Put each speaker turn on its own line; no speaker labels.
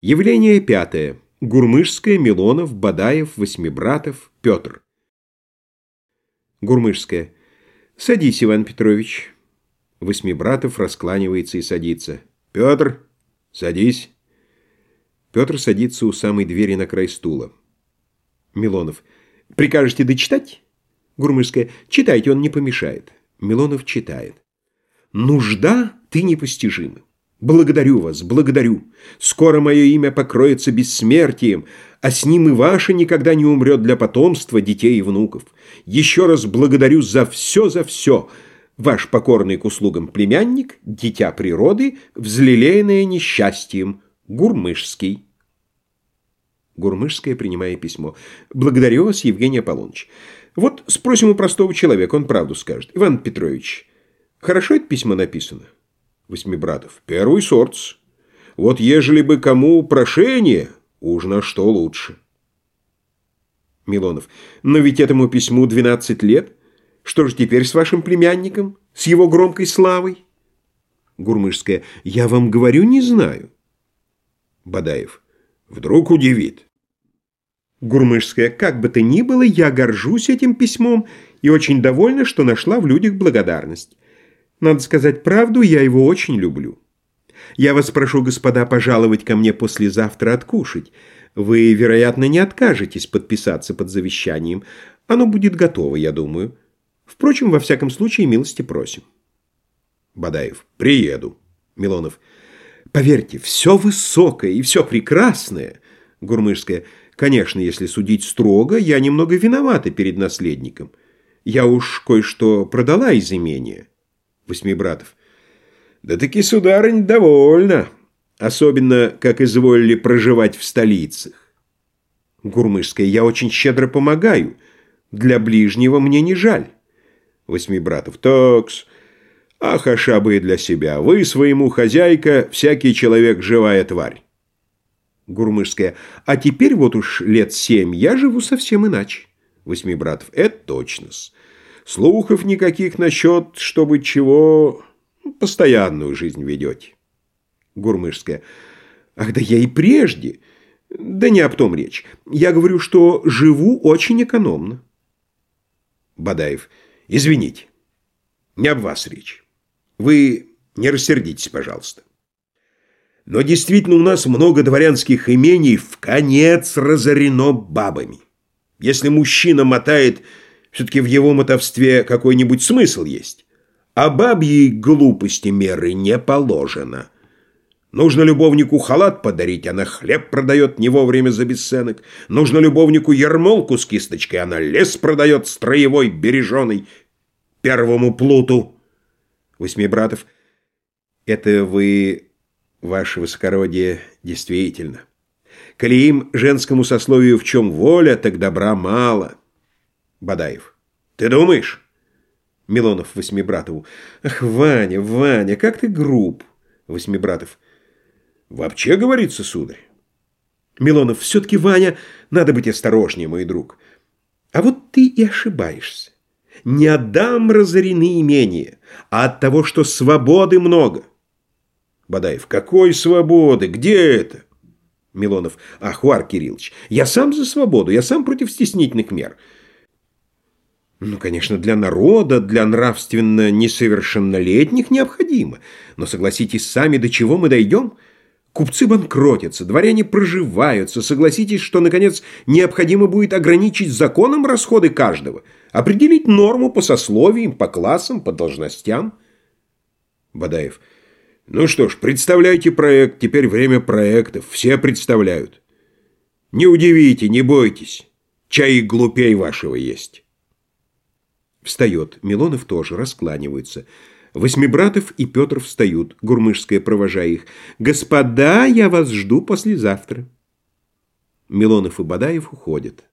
Явление пятое. Гурмышская, Милонов, Бадаев, Восьмибратов, Петр. Гурмышская. Садись, Иван Петрович. Восьмибратов раскланивается и садится. Петр, садись. Петр садится у самой двери на край стула. Милонов. Прикажете дочитать? Гурмышская. Читайте, он не помешает. Милонов читает. Нужда ты непостижима. Благодарю вас, благодарю. Скоро мое имя покроется бессмертием, а с ним и ваше никогда не умрет для потомства, детей и внуков. Еще раз благодарю за все, за все. Ваш покорный к услугам племянник, дитя природы, взлелеянное несчастьем, Гурмышский. Гурмышская, принимая письмо. Благодарю вас, Евгений Аполлоныч. Вот спросим у простого человека, он правду скажет. Иван Петрович, хорошо это письмо написано? Восьмибратов. Первый сорт. Вот ежели бы кому прошение, уж на что лучше. Милонов. Но ведь этому письму 12 лет. Что же теперь с вашим племянником? С его громкой славой? Гурмышская. Я вам говорю, не знаю. Бадаев. Вдруг удивит. Гурмышская. Как бы то ни было, я горжусь этим письмом и очень довольна, что нашла в людях благодарность. Надо сказать правду, я его очень люблю. Я вас прошу, господа, пожаловать ко мне послезавтра откушать. Вы, вероятно, не откажетесь подписаться под завещанием. Оно будет готово, я думаю. Впрочем, во всяком случае, милости просим. Бадаев. Приеду. Милонов. Поверьте, все высокое и все прекрасное. Гурмышская. Конечно, если судить строго, я немного виновата перед наследником. Я уж кое-что продала из имения. Восьмибратов. Да таки, сударынь, довольно. Особенно, как изволили проживать в столицах. Гурмышская. Я очень щедро помогаю. Для ближнего мне не жаль. Восьмибратов. Токс. Ах, ошабы и для себя. Вы своему хозяйка, всякий человек живая тварь. Гурмышская. А теперь вот уж лет семь я живу совсем иначе. Восьмибратов. Это точно-с. Слухов никаких насчет, чтобы чего... Постоянную жизнь ведете. Гурмышская. Ах, да я и прежде. Да не об том речь. Я говорю, что живу очень экономно. Бадаев. Извините. Не об вас речь. Вы не рассердитесь, пожалуйста. Но действительно у нас много дворянских имений в конец разорено бабами. Если мужчина мотает все-таки в его мотовстве какой-нибудь смысл есть. А бабьей глупости меры не положено. Нужно любовнику халат подарить, она хлеб продает не вовремя за бесценок. Нужно любовнику ермолку с кисточкой, она лес продает строевой, береженый, первому плуту. Восьмибратов. Это вы, ваше высокородие, действительно. Коли им женскому сословию в чем воля, так добра мало. Бадаев. Ты думаешь? Милонов Восьмибратову. Ах, Ваня, Ваня, как ты груб. Восьмибратов. Вообще говорится, сударь. Милонов. Все-таки, Ваня, надо быть осторожнее, мой друг. А вот ты и ошибаешься. Не отдам разорены имения, а от того, что свободы много. Бадаев. Какой свободы? Где это? Милонов. Ахуар Кириллович, я сам за свободу, я сам против стеснительных мер. Ну, конечно, для народа, для нравственно несовершеннолетних необходимо. Но согласитесь сами, до чего мы дойдем? Купцы банкротятся, дворяне проживаются. Согласитесь, что, наконец, необходимо будет ограничить законом расходы каждого, определить норму по сословиям, по классам, по должностям. Бадаев. Ну что ж, представляйте проект, теперь время проектов, все представляют. Не удивите, не бойтесь, чай глупей вашего есть. Встает. Милонов тоже, раскланиваются. Восьмибратов и Петр встают, Гурмышская провожая их. «Господа, я вас жду послезавтра». Милонов и Бадаев уходят.